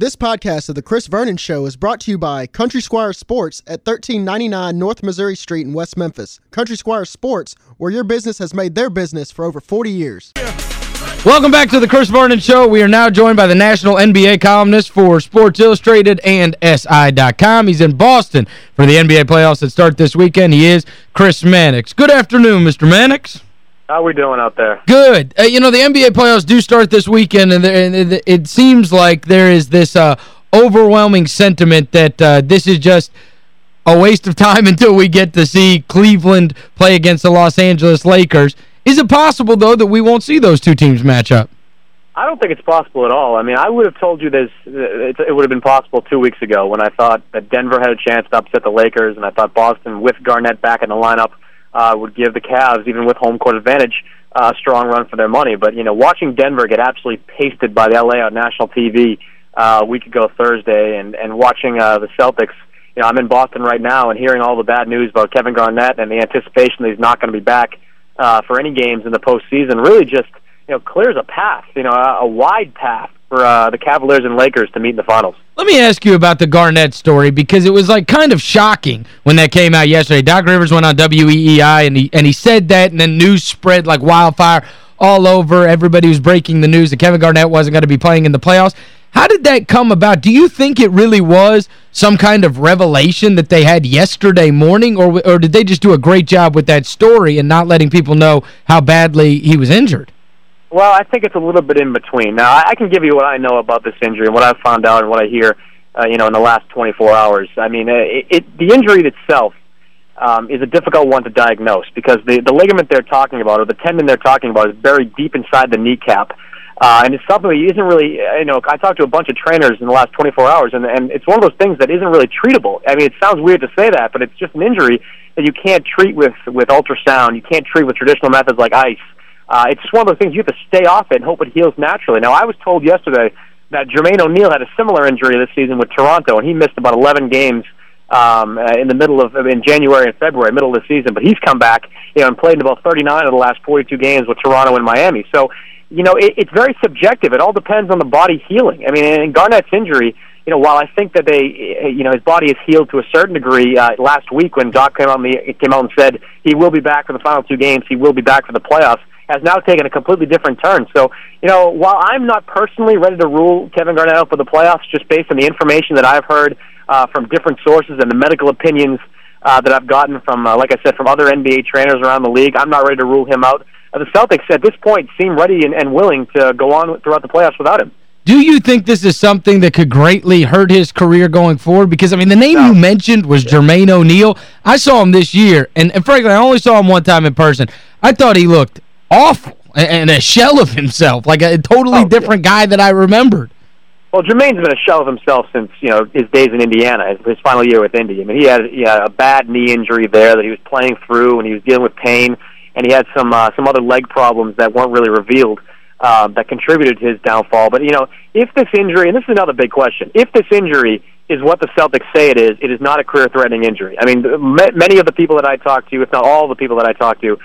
This podcast of The Chris Vernon Show is brought to you by Country Squire Sports at 1399 North Missouri Street in West Memphis. Country Squire Sports, where your business has made their business for over 40 years. Welcome back to The Chris Vernon Show. We are now joined by the national NBA columnist for Sports Illustrated and SI.com. He's in Boston for the NBA playoffs that start this weekend. He is Chris Mannix. Good afternoon, Mr. Mannix. How we doing out there? Good. Uh, you know, the NBA playoffs do start this weekend, and, there, and it seems like there is this uh, overwhelming sentiment that uh, this is just a waste of time until we get to see Cleveland play against the Los Angeles Lakers. Is it possible, though, that we won't see those two teams match up? I don't think it's possible at all. I mean, I would have told you this, it would have been possible two weeks ago when I thought that Denver had a chance to upset the Lakers, and I thought Boston, with Garnett back in the lineup, uh, would give the Cavs, even with home court advantage, uh, a strong run for their money. But you know, watching Denver get absolutely pasted by the LA on national TV uh, a week ago Thursday, and and watching uh, the Celtics. You know, I'm in Boston right now, and hearing all the bad news about Kevin Garnett and the anticipation that he's not going to be back uh, for any games in the postseason really just you know clears a path, you know, a, a wide path for uh, the Cavaliers and Lakers to meet in the finals. Let me ask you about the Garnett story because it was like kind of shocking when that came out yesterday. Doc Rivers went on WEEI and he and he said that and then news spread like wildfire all over. Everybody was breaking the news that Kevin Garnett wasn't going to be playing in the playoffs. How did that come about? Do you think it really was some kind of revelation that they had yesterday morning or or did they just do a great job with that story and not letting people know how badly he was injured? Well, I think it's a little bit in between. Now, I can give you what I know about this injury and what I've found out and what I hear, uh, you know, in the last 24 hours. I mean, it, it, the injury itself um, is a difficult one to diagnose because the the ligament they're talking about or the tendon they're talking about is buried deep inside the kneecap. Uh, and it's something that isn't really, you know, I talked to a bunch of trainers in the last 24 hours, and, and it's one of those things that isn't really treatable. I mean, it sounds weird to say that, but it's just an injury that you can't treat with, with ultrasound. You can't treat with traditional methods like ice. Uh, it's just one of those things you have to stay off it and hope it heals naturally. Now, I was told yesterday that Jermaine O'Neal had a similar injury this season with Toronto, and he missed about 11 games um, uh, in the middle of in January and February, middle of the season. But he's come back, you know, and played in about 39 of the last 42 games with Toronto and Miami. So, you know, it, it's very subjective. It all depends on the body healing. I mean, in Garnett's injury, you know, while I think that they, you know, his body is healed to a certain degree. Uh, last week, when Doc came and the, came out and said he will be back for the final two games, he will be back for the playoffs has now taken a completely different turn. So, you know, while I'm not personally ready to rule Kevin Garnett out for the playoffs, just based on the information that I've heard uh, from different sources and the medical opinions uh, that I've gotten from, uh, like I said, from other NBA trainers around the league, I'm not ready to rule him out. Uh, the Celtics at this point seem ready and, and willing to go on throughout the playoffs without him. Do you think this is something that could greatly hurt his career going forward? Because, I mean, the name no. you mentioned was yeah. Jermaine O'Neal. I saw him this year, and, and frankly, I only saw him one time in person. I thought he looked awful and a shell of himself, like a totally oh, different yeah. guy that I remembered. Well, Jermaine's been a shell of himself since, you know, his days in Indiana, his, his final year with Indy. I mean, he had, he had a bad knee injury there that he was playing through, and he was dealing with pain, and he had some uh, some other leg problems that weren't really revealed uh, that contributed to his downfall. But, you know, if this injury, and this is another big question, if this injury is what the Celtics say it is, it is not a career-threatening injury. I mean, many of the people that I talked to, if not all the people that I talked to,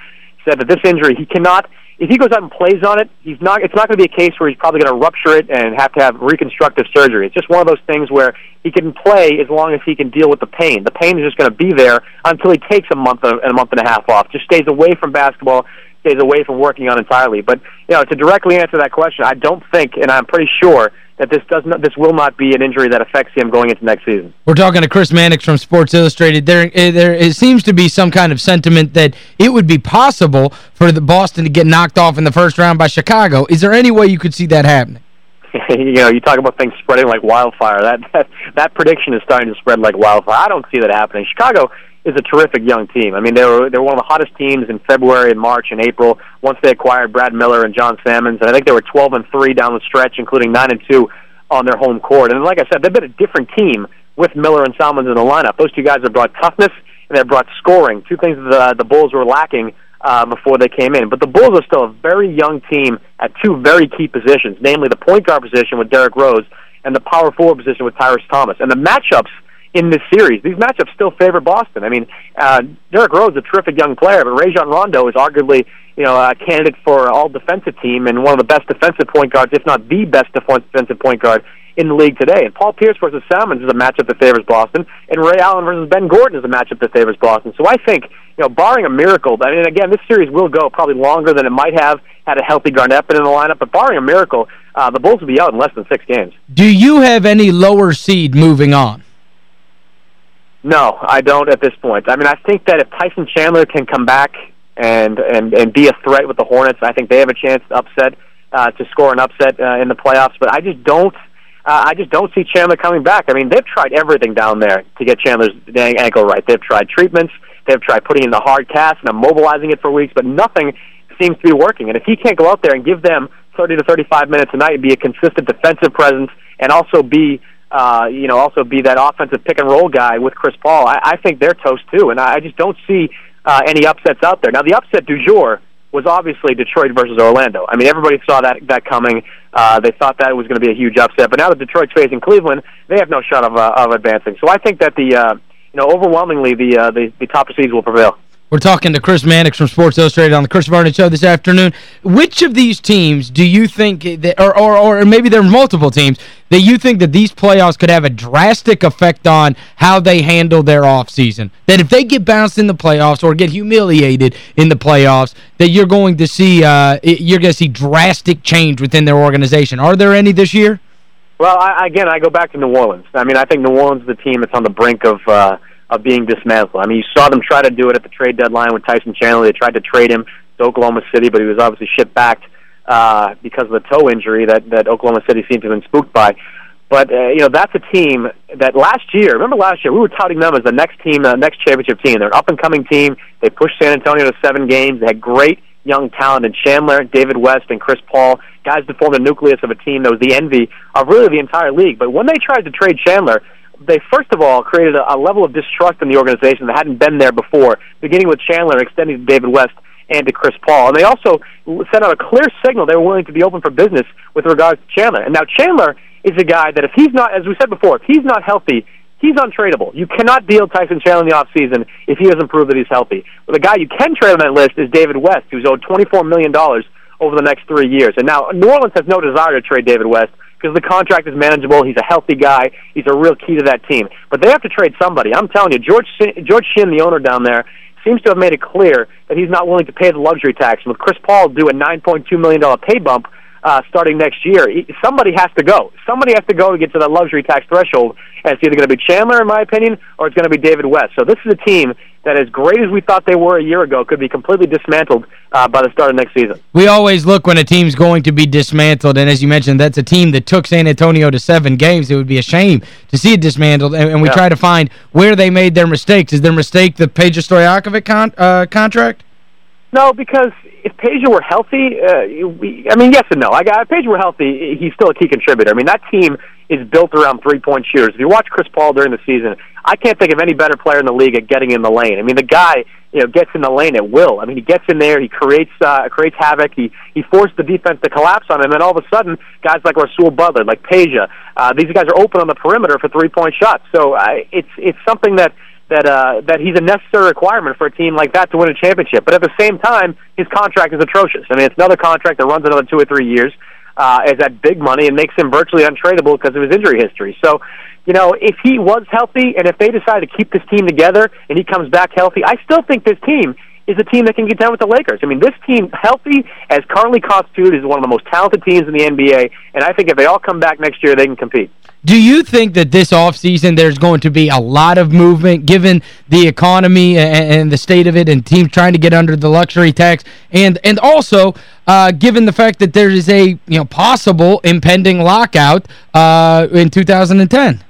said that this injury, he cannot – if he goes out and plays on it, he's not. It's not going to be a case where he's probably going to rupture it and have to have reconstructive surgery. It's just one of those things where he can play as long as he can deal with the pain. The pain is just going to be there until he takes a month and a month and a half off. Just stays away from basketball, stays away from working on entirely. But you know, to directly answer that question, I don't think, and I'm pretty sure that this does not this will not be an injury that affects him going into next season. We're talking to Chris Mannix from Sports Illustrated. There eh, there it seems to be some kind of sentiment that it would be possible for the Boston to get knocked off in the first round by Chicago. Is there any way you could see that happening? you know, you talk about things spreading like wildfire. That, that that prediction is starting to spread like wildfire. I don't see that happening. Chicago is a terrific young team. I mean, they were they were one of the hottest teams in February and March and April. Once they acquired Brad Miller and John Salmons, and I think they were 12 and three down the stretch, including nine and two on their home court. And like I said, they've been a different team with Miller and Salmons in the lineup. Those two guys have brought toughness and they've brought scoring, two things that the, the Bulls were lacking uh, before they came in. But the Bulls are still a very young team at two very key positions, namely the point guard position with Derrick Rose and the power forward position with Tyrus Thomas. And the matchups in this series. These matchups still favor Boston. I mean, uh, Derrick Rose is a terrific young player, but Rajon Rondo is arguably you know a candidate for all defensive team and one of the best defensive point guards, if not the best defensive point guard in the league today. And Paul Pierce versus Salmons is a matchup that favors Boston, and Ray Allen versus Ben Gordon is a matchup that favors Boston. So I think, you know, barring a miracle, I mean, again, this series will go probably longer than it might have had a healthy Garnett in the lineup, but barring a miracle, uh, the Bulls will be out in less than six games. Do you have any lower seed moving on? No, I don't at this point. I mean, I think that if Tyson Chandler can come back and and and be a threat with the Hornets, I think they have a chance to upset uh, to score an upset uh, in the playoffs. But I just don't – uh, I just don't see Chandler coming back. I mean, they've tried everything down there to get Chandler's ankle right. They've tried treatments, they've tried putting in the hard cast and immobilizing it for weeks, but nothing seems to be working. And if he can't go out there and give them 30 to 35 minutes a night and be a consistent defensive presence and also be uh, you know, also be that offensive pick and roll guy with Chris Paul. I, I think they're toast too, and I I just don't see uh, any upsets out there. Now, the upset du jour was obviously Detroit versus Orlando. I mean, everybody saw that that coming. Uh, they thought that was going to be a huge upset, but now that Detroit's facing Cleveland, they have no shot of uh, of advancing. So I think that the uh, you know overwhelmingly the uh, the, the top seeds will prevail. We're talking to Chris Mannix from Sports Illustrated on the Chris Vernon Show this afternoon. Which of these teams do you think, that, or, or, or maybe there are multiple teams, that you think that these playoffs could have a drastic effect on how they handle their offseason? That if they get bounced in the playoffs or get humiliated in the playoffs, that you're going to see uh, you're going to see drastic change within their organization. Are there any this year? Well, I, again, I go back to New Orleans. I mean, I think New Orleans is the team that's on the brink of uh, – of being dismantled. I mean, you saw them try to do it at the trade deadline with Tyson Chandler. They tried to trade him to Oklahoma City, but he was obviously shipped back uh, because of the toe injury that that Oklahoma City seemed to have been spooked by. But uh, you know that's a team that last year, remember last year, we were touting them as the next team, the next championship team. They're an up and coming team. They pushed San Antonio to seven games. They had great young talent in Chandler, David West, and Chris Paul, guys that formed the nucleus of a team that was the envy of really the entire league. But when they tried to trade Chandler, they first of all created a, a level of distrust in the organization that hadn't been there before, beginning with Chandler, extending to David West and to Chris Paul. And they also sent out a clear signal they were willing to be open for business with regards to Chandler. And now Chandler is a guy that if he's not, as we said before, if he's not healthy, he's untradeable. You cannot deal Tyson Chandler in the offseason if he doesn't prove that he's healthy. But the guy you can trade on that list is David West, who's owed $24 million over the next three years. And now New Orleans has no desire to trade David West because the contract is manageable. He's a healthy guy. He's a real key to that team. But they have to trade somebody. I'm telling you, George George Shinn, the owner down there, seems to have made it clear that he's not willing to pay the luxury tax. And with Chris Paul due a $9.2 million pay bump uh, starting next year, somebody has to go. Somebody has to go to get to that luxury tax threshold. And it's either going to be Chandler, in my opinion, or it's going to be David West. So this is a team that, as great as we thought they were a year ago, could be completely dismantled uh, by the start of next season. We always look when a team's going to be dismantled, and as you mentioned, that's a team that took San Antonio to seven games. It would be a shame to see it dismantled, and, and we yeah. try to find where they made their mistakes. Is their mistake the Peja Stojakovic con uh, contract? No, because if Peja were healthy, uh, we, I mean, yes and no. I got if Peja were healthy, he's still a key contributor. I mean, that team is built around three-point shooters. If you watch Chris Paul during the season, I can't think of any better player in the league at getting in the lane. I mean, the guy, you know, gets in the lane at will. I mean, he gets in there, he creates uh, creates havoc. He he forced the defense to collapse on him, and then all of a sudden, guys like Rasual Butler, like Peja, uh, these guys are open on the perimeter for three-point shots. So uh, it's it's something that that uh, that he's a necessary requirement for a team like that to win a championship. But at the same time, his contract is atrocious. I mean, it's another contract that runs another two or three years uh, as that big money and makes him virtually untradeable because of his injury history. So, you know, if he was healthy and if they decide to keep this team together and he comes back healthy, I still think this team is a team that can get down with the Lakers. I mean, this team, healthy as currently constituted, is one of the most talented teams in the NBA, and I think if they all come back next year, they can compete. Do you think that this offseason there's going to be a lot of movement given the economy and, and, the state of it and teams trying to get under the luxury tax and and also uh, given the fact that there is a you know possible impending lockout uh, in 2010?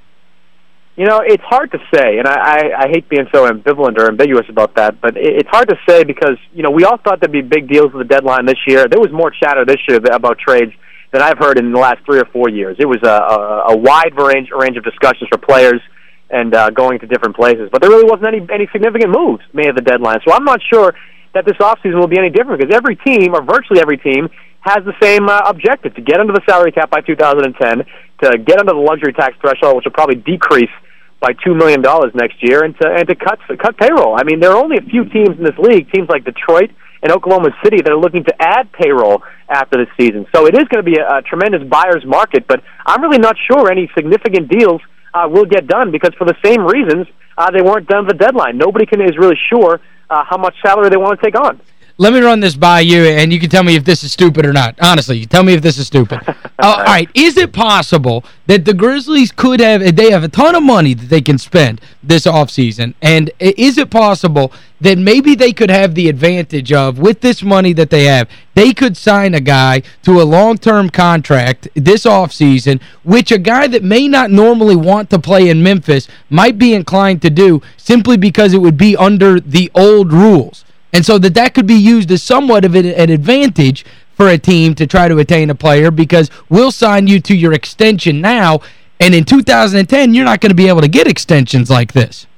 You know, it's hard to say, and I, I, I hate being so ambivalent or ambiguous about that, but it, it's hard to say because, you know, we all thought there'd be big deals with the deadline this year. There was more chatter this year about trades than I've heard in the last three or four years. It was a, a, a wide range, range of discussions for players and uh, going to different places. But there really wasn't any, any significant moves made at the deadline. So I'm not sure that this offseason will be any different because every team, or virtually every team, has the same uh, objective to get under the salary cap by 2010, to get under the luxury tax threshold, which will probably decrease by $2 million next year and to, and to cut, cut payroll. I mean, there are only a few teams in this league, teams like Detroit and Oklahoma City, that are looking to add payroll after the season. So it is going to be a, a tremendous buyer's market, but I'm really not sure any significant deals uh, will get done because for the same reasons uh, they weren't done the deadline. Nobody can is really sure uh, how much salary they want to take on. Let me run this by you, and you can tell me if this is stupid or not. Honestly, tell me if this is stupid. uh, all right, is it possible that the Grizzlies could have, they have a ton of money that they can spend this offseason, and is it possible that maybe they could have the advantage of, with this money that they have, they could sign a guy to a long-term contract this offseason, which a guy that may not normally want to play in Memphis might be inclined to do simply because it would be under the old rules. And so that that could be used as somewhat of an, an advantage for a team to try to attain a player because we'll sign you to your extension now, and in 2010, you're not going to be able to get extensions like this.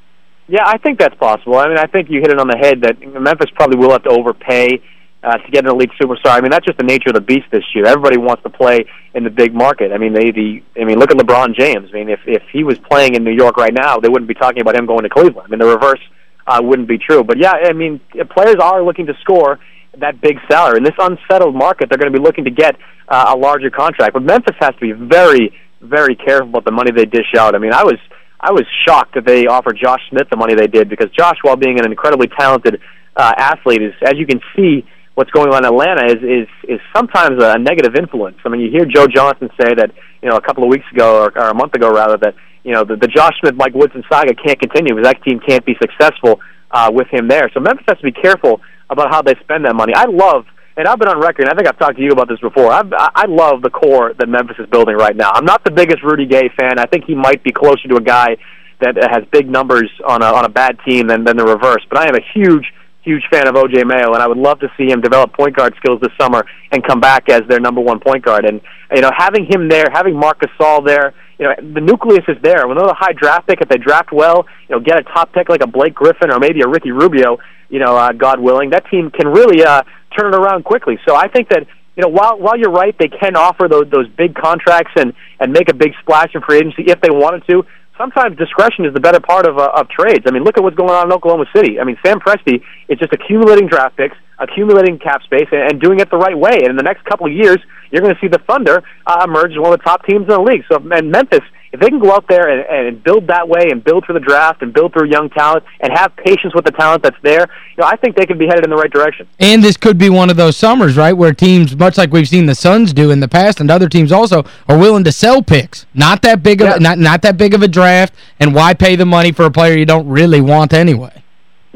Yeah, I think that's possible. I mean, I think you hit it on the head that Memphis probably will have to overpay uh, to get an elite superstar. I mean, that's just the nature of the beast this year. Everybody wants to play in the big market. I mean, they the I mean, look at LeBron James. I mean, if if he was playing in New York right now, they wouldn't be talking about him going to Cleveland. I mean, the reverse uh, wouldn't be true. But yeah, I mean, players are looking to score that big salary. In this unsettled market, they're going to be looking to get uh, a larger contract. But Memphis has to be very, very careful about the money they dish out. I mean, I was I was shocked that they offered Josh Smith the money they did because Josh, while being an incredibly talented uh, athlete, is as you can see. What's going on in Atlanta is is is sometimes a negative influence. I mean, you hear Joe Johnson say that you know a couple of weeks ago or, or a month ago rather that you know, the, the Josh Smith, Mike Woodson saga can't continue because that team can't be successful uh, with him there. So Memphis has to be careful about how they spend that money. I love, and I've been on record, and I think I've talked to you about this before. I've, I love the core that Memphis is building right now. I'm not the biggest Rudy Gay fan. I think he might be closer to a guy that has big numbers on a on a bad team than than the reverse. But I am a huge huge fan of OJ Mayo, and I would love to see him develop point guard skills this summer and come back as their number one point guard. And you know, having him there, having Marc Gasol there, you know, the nucleus is there. When they're a high draft pick, if they draft well, you know, get a top pick like a Blake Griffin or maybe a Ricky Rubio, you know, uh, God willing, that team can really uh, turn it around quickly. So I think that you know, while while you're right, they can offer those those big contracts and and make a big splash in free agency if they wanted to sometimes discretion is the better part of uh, of trades. I mean, look at what's going on in Oklahoma City. I mean, Sam Presti is just accumulating draft picks, accumulating cap space, and, doing it the right way. And in the next couple of years, you're going to see the Thunder uh, emerge as one of the top teams in the league. So, and Memphis if they can go out there and, and build that way and build through the draft and build through young talent and have patience with the talent that's there, you know, I think they could be headed in the right direction. And this could be one of those summers, right, where teams, much like we've seen the Suns do in the past and other teams also, are willing to sell picks. Not that big of yeah. not not that big of a draft, and why pay the money for a player you don't really want anyway?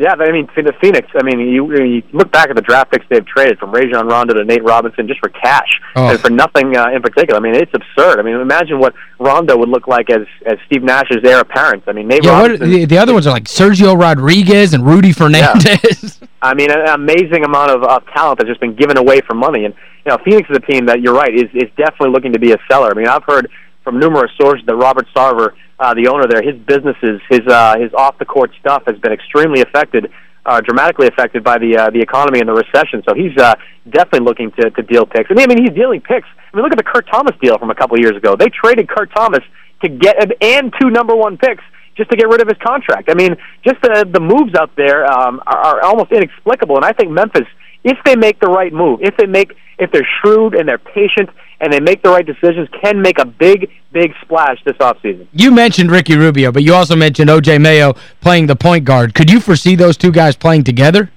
Yeah, I mean, the Phoenix, I mean, you, you look back at the draft picks they've traded from Rajon Rondo to Nate Robinson just for cash oh. and for nothing uh, in particular. I mean, it's absurd. I mean, imagine what Rondo would look like as as Steve Nash's heir apparent. I mean, Nate yeah, Robinson... What, the, the other ones are like Sergio Rodriguez and Rudy Fernandez. Yeah. I mean, an amazing amount of, of talent that's just been given away for money. And, you know, Phoenix is a team that, you're right, is, is definitely looking to be a seller. I mean, I've heard from numerous sources that Robert Sarver, uh, the owner there, his businesses, his, uh, his off-the-court stuff has been extremely affected uh, dramatically affected by the uh, the economy and the recession. So he's uh, definitely looking to, to deal picks. And I mean, he's dealing picks. I mean, look at the Kurt Thomas deal from a couple years ago. They traded Kurt Thomas to get and two number one picks just to get rid of his contract. I mean, just the the moves out there um, are, are almost inexplicable. And I think Memphis, if they make the right move, if they make if they're shrewd and they're patient and they make the right decisions, can make a big, big splash this offseason. You mentioned Ricky Rubio, but you also mentioned O.J. Mayo playing the point guard. Could you foresee those two guys playing together?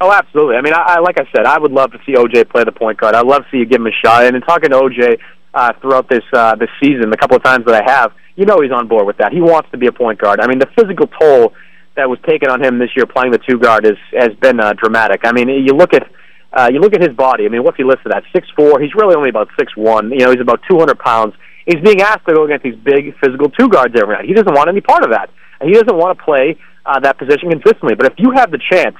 Oh, absolutely. I mean, I, I like I said, I would love to see O.J. play the point guard. I'd love to see you give him a shot. And in talking to O.J. Uh, throughout this uh, this season, the couple of times that I have, you know he's on board with that. He wants to be a point guard. I mean, the physical toll that was taken on him this year playing the two guard is has been uh, dramatic. I mean, you look at uh, you look at his body. I mean, what's he listed at? Six four. He's really only about six one. You know, he's about two hundred pounds. He's being asked to go against these big physical two guards every night. He doesn't want any part of that. He doesn't want to play uh, that position consistently. But if you have the chance,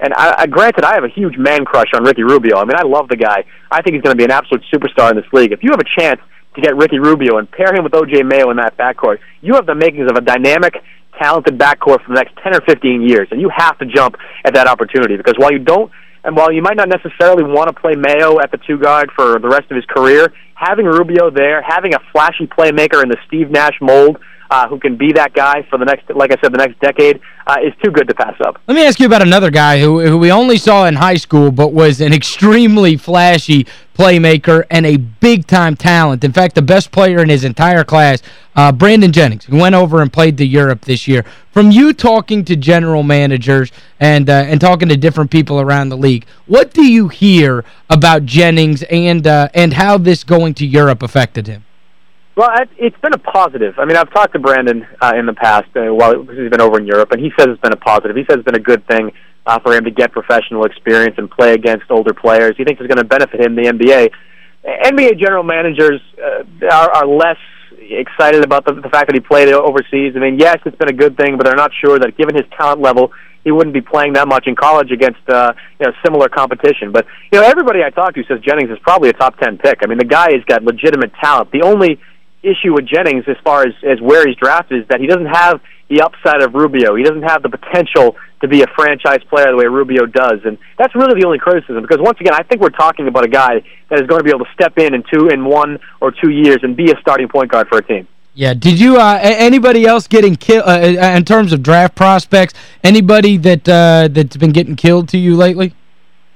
and I, I, granted, I have a huge man crush on Ricky Rubio. I mean, I love the guy. I think he's going to be an absolute superstar in this league. If you have a chance to get Ricky Rubio and pair him with O.J. Mayo in that backcourt, you have the makings of a dynamic, talented backcourt for the next 10 or 15 years, and you have to jump at that opportunity because while you don't and while you might not necessarily want to play Mayo at the two guard for the rest of his career, having Rubio there, having a flashy playmaker in the Steve Nash mold, uh, who can be that guy for the next, like I said, the next decade, uh, is too good to pass up. Let me ask you about another guy who, who we only saw in high school but was an extremely flashy playmaker and a big-time talent. In fact, the best player in his entire class, uh, Brandon Jennings, who went over and played to Europe this year. From you talking to general managers and uh, and talking to different people around the league, what do you hear about Jennings and uh, and how this going to Europe affected him? Well, it's been a positive. I mean, I've talked to Brandon uh, in the past uh, while he's been over in Europe, and he says it's been a positive. He says it's been a good thing uh, for him to get professional experience and play against older players. He thinks it's going to benefit him in the NBA. NBA general managers uh, are, are less excited about the, the fact that he played overseas. I mean, yes, it's been a good thing, but they're not sure that given his talent level, he wouldn't be playing that much in college against uh, you know similar competition. But you know, everybody I talk to says Jennings is probably a top ten pick. I mean, the guy has got legitimate talent. The only issue with Jennings as far as, as where he's drafted is that he doesn't have the upside of Rubio. He doesn't have the potential to be a franchise player the way Rubio does. And that's really the only criticism because once again, I think we're talking about a guy that is going to be able to step in in two in one or two years and be a starting point guard for a team. Yeah, did you uh, anybody else getting killed uh, uh, in terms of draft prospects? Anybody that uh, that's been getting killed to you lately?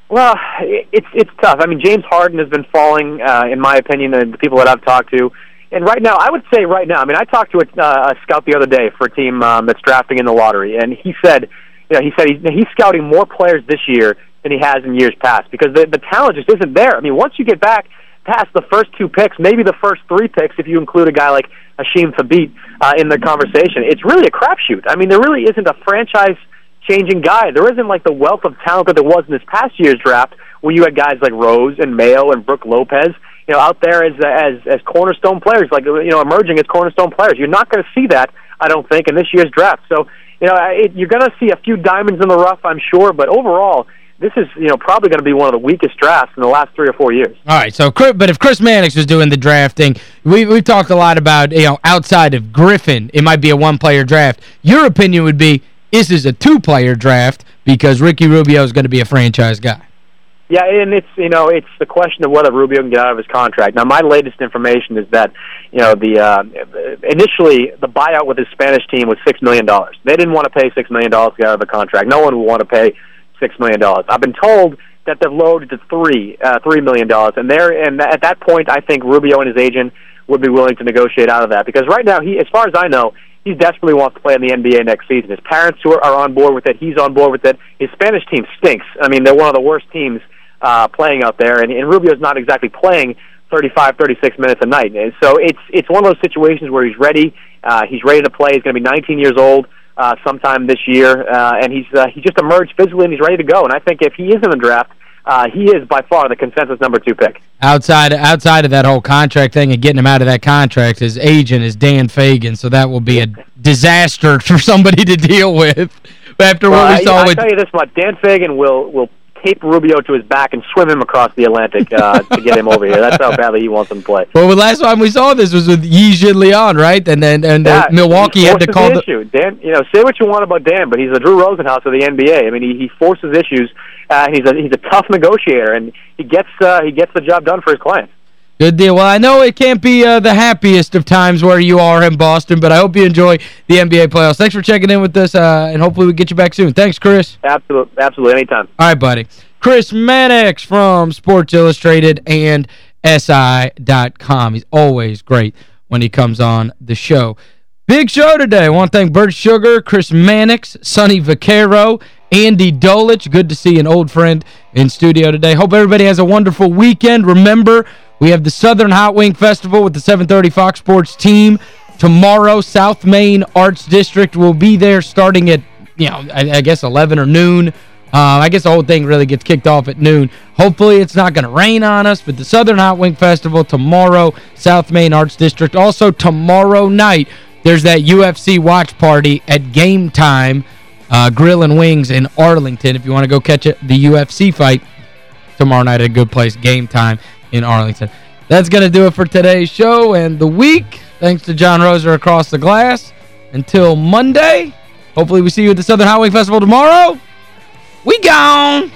Well, it's it's tough. I mean, James Harden has been falling uh, in my opinion and the people that I've talked to and right now, I would say right now, I mean, I talked to a, uh, a scout the other day for a team um, that's drafting in the lottery, and he said, you know, he said he's, he's scouting more players this year than he has in years past because the the talent just isn't there. I mean, once you get back past the first two picks, maybe the first three picks, if you include a guy like Hasheem Thabeet uh, in the conversation, it's really a crapshoot. I mean, there really isn't a franchise changing guy. There isn't like the wealth of talent that there was in this past year's draft, where you had guys like Rose and Mayo and Brook Lopez you know, out there as as as cornerstone players, like you know, emerging as cornerstone players. You're not going to see that, I don't think, in this year's draft. So, you know, it, you're going to see a few diamonds in the rough, I'm sure, but overall, this is you know probably going to be one of the weakest drafts in the last three or four years. All right, so but if Chris Mannix was doing the drafting, we we've talked a lot about you know outside of Griffin, it might be a one-player draft. Your opinion would be this is a two-player draft because Ricky Rubio is going to be a franchise guy. Yeah, and it's you know it's the question of whether Rubio can get out of his contract. Now, my latest information is that you know the uh, initially the buyout with his Spanish team was six million dollars. They didn't want to pay six million dollars to get out of the contract. No one would want to pay six million dollars. I've been told that they've lowered to three uh, three million dollars, and there and at that point, I think Rubio and his agent would be willing to negotiate out of that because right now he, as far as I know, he desperately wants to play in the NBA next season. His parents are, are on board with it. He's on board with it. His Spanish team stinks. I mean, they're one of the worst teams uh, playing out there, and, and Rubio's not exactly playing 35, 36 minutes a night. And so it's it's one of those situations where he's ready. Uh, he's ready to play. He's going to be 19 years old uh, sometime this year, uh, and he's uh, he just emerged physically and he's ready to go. And I think if he is in the draft, uh, he is by far the consensus number two pick. Outside outside of that whole contract thing and getting him out of that contract, his agent is Dan Fegan, so that will be a disaster for somebody to deal with. After well, what we saw I, with... I'll tell you this much, Dan Fegan will, will tape Rubio to his back and swim him across the Atlantic uh, to get him over here. That's how badly he wants him to play. Well, the last time we saw this was with Yi Jianlian, right? And then and uh, Milwaukee had to call the issue. Dan, you know, say what you want about Dan, but he's the Drew Rosenhaus of the NBA. I mean, he, he forces issues. Uh, he's a he's a tough negotiator, and he gets uh, he gets the job done for his clients. Good deal. Well, I know it can't be uh, the happiest of times where you are in Boston, but I hope you enjoy the NBA playoffs. Thanks for checking in with us, uh, and hopefully we get you back soon. Thanks, Chris. Absolutely. Absolutely. Anytime. All right, buddy. Chris Mannix from Sports Illustrated and SI.com. He's always great when he comes on the show. Big show today. I want to thank Bert Sugar, Chris Mannix, Sonny Vaccaro, Andy Dolich. Good to see an old friend in studio today. Hope everybody has a wonderful weekend. Remember, we have the Southern Hot Wing Festival with the 730 Fox Sports team. Tomorrow, South Main Arts District will be there starting at, you know, I, I guess 11 or noon. Uh, I guess the whole thing really gets kicked off at noon. Hopefully it's not going to rain on us, but the Southern Hot Wing Festival tomorrow, South Main Arts District. Also tomorrow night, there's that UFC watch party at Game Time, uh, Grill and Wings in Arlington. If you want to go catch the UFC fight tomorrow night at a good place, Game Time in Arlington. That's going to do it for today's show and the week. Thanks to John Roser across the glass. Until Monday, hopefully we see you at the Southern Hot Wing Festival tomorrow. We gone.